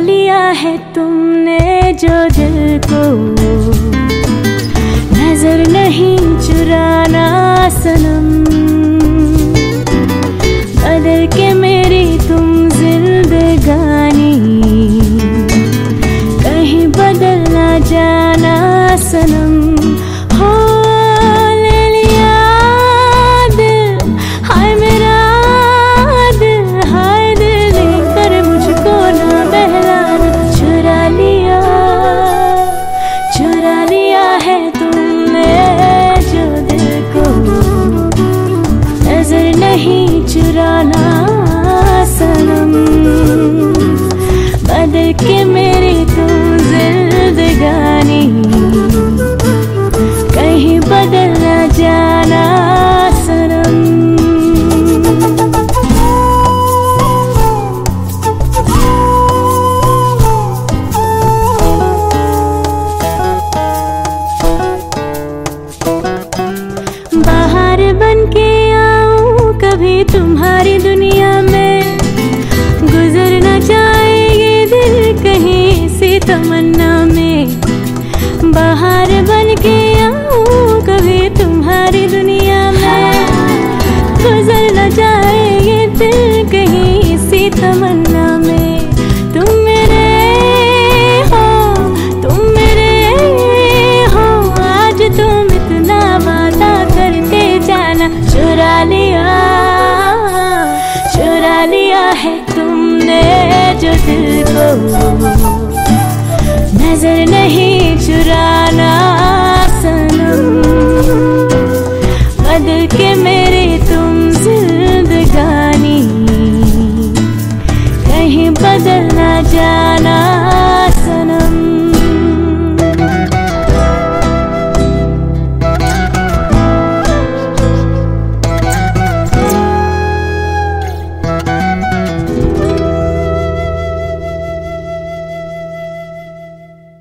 लिया है तुमने जो दिल को। नज़र नहीं चुराना सनम। चुराना है तुमने जो दिल को नज़र नहीं